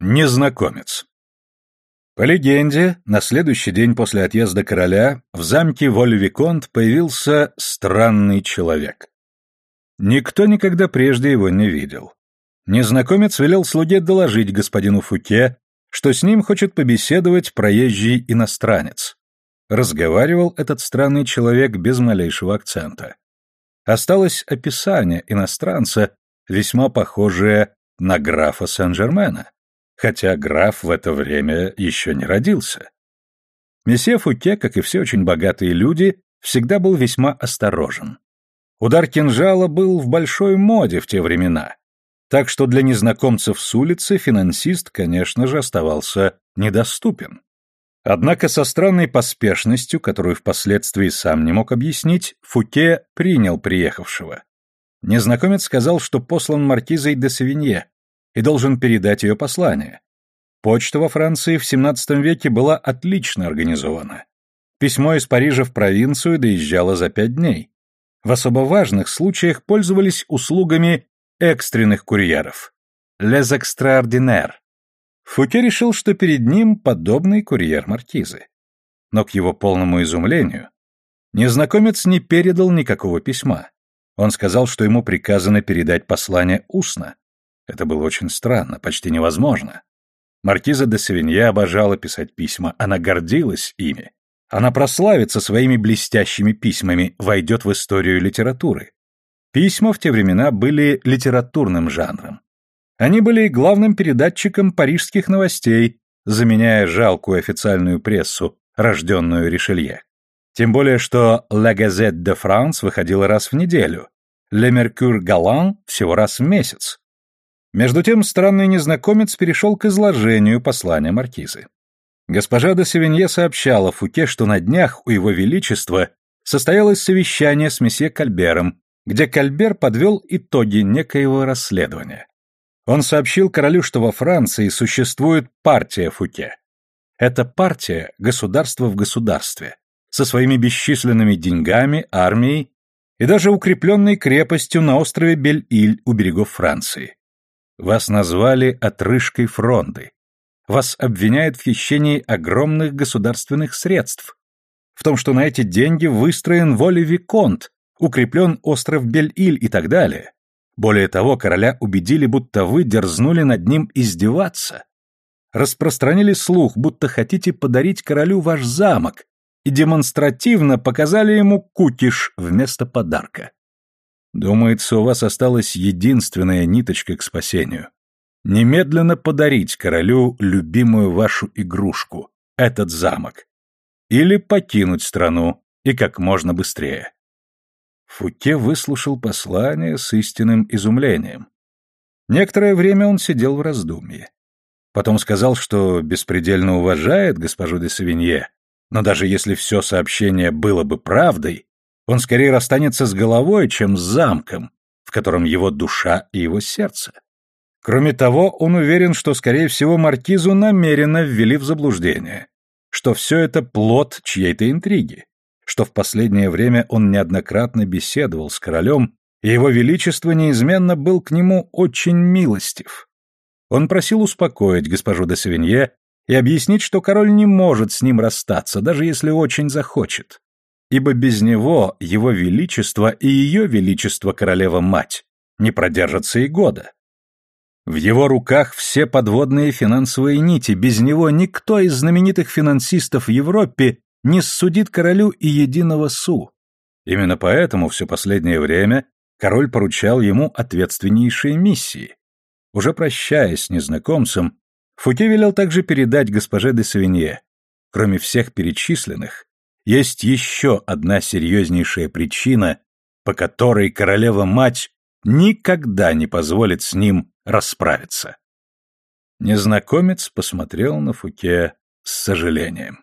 Незнакомец. По легенде, на следующий день после отъезда короля в замке Воль-Виконт появился странный человек. Никто никогда прежде его не видел. Незнакомец велел слуге доложить господину Фуке, что с ним хочет побеседовать проезжий иностранец. Разговаривал этот странный человек без малейшего акцента. Осталось описание иностранца, весьма похожее на графа Сен-Жермена хотя граф в это время еще не родился. Месье Фуке, как и все очень богатые люди, всегда был весьма осторожен. Удар кинжала был в большой моде в те времена, так что для незнакомцев с улицы финансист, конечно же, оставался недоступен. Однако со странной поспешностью, которую впоследствии сам не мог объяснить, Фуке принял приехавшего. Незнакомец сказал, что послан маркизой де Савинье, и должен передать ее послание. Почта во Франции в XVII веке была отлично организована. Письмо из Парижа в провинцию доезжало за пять дней. В особо важных случаях пользовались услугами экстренных курьеров. Les extraordinaires. Фуке решил, что перед ним подобный курьер маркизы. Но к его полному изумлению, незнакомец не передал никакого письма. Он сказал, что ему приказано передать послание устно. Это было очень странно, почти невозможно. Маркиза де Савинье обожала писать письма, она гордилась ими. Она прославится своими блестящими письмами, войдет в историю литературы. Письма в те времена были литературным жанром. Они были главным передатчиком парижских новостей, заменяя жалкую официальную прессу, рожденную Ришелье. Тем более, что «La Gazette de France» выходила раз в неделю, «Le Mercure Galant» всего раз в месяц. Между тем странный незнакомец перешел к изложению послания маркизы. Госпожа де Севинье сообщала Фуке, что на днях у его величества состоялось совещание с месье Кальбером, где Кальбер подвел итоги некоего расследования. Он сообщил королю, что во Франции существует партия Фуке. Это партия – государство в государстве, со своими бесчисленными деньгами, армией и даже укрепленной крепостью на острове Бель-Иль у берегов Франции. Вас назвали отрыжкой фронды. Вас обвиняют в хищении огромных государственных средств. В том, что на эти деньги выстроен воли Виконт, укреплен остров Бель-Иль и так далее. Более того, короля убедили, будто вы дерзнули над ним издеваться. Распространили слух, будто хотите подарить королю ваш замок, и демонстративно показали ему кукиш вместо подарка. Думается, у вас осталась единственная ниточка к спасению. Немедленно подарить королю любимую вашу игрушку, этот замок. Или покинуть страну, и как можно быстрее. Фуке выслушал послание с истинным изумлением. Некоторое время он сидел в раздумье. Потом сказал, что беспредельно уважает госпожу де Савинье, но даже если все сообщение было бы правдой, он скорее расстанется с головой, чем с замком, в котором его душа и его сердце. Кроме того, он уверен, что, скорее всего, маркизу намеренно ввели в заблуждение, что все это плод чьей-то интриги, что в последнее время он неоднократно беседовал с королем, и его величество неизменно был к нему очень милостив. Он просил успокоить госпожу де Савинье и объяснить, что король не может с ним расстаться, даже если очень захочет ибо без него его величество и ее величество королева-мать не продержатся и года. В его руках все подводные финансовые нити, без него никто из знаменитых финансистов в Европе не судит королю и единого су. Именно поэтому все последнее время король поручал ему ответственнейшие миссии. Уже прощаясь с незнакомцем, Фуке велел также передать госпоже де Савинье, кроме всех перечисленных, есть еще одна серьезнейшая причина, по которой королева-мать никогда не позволит с ним расправиться. Незнакомец посмотрел на Фуке с сожалением.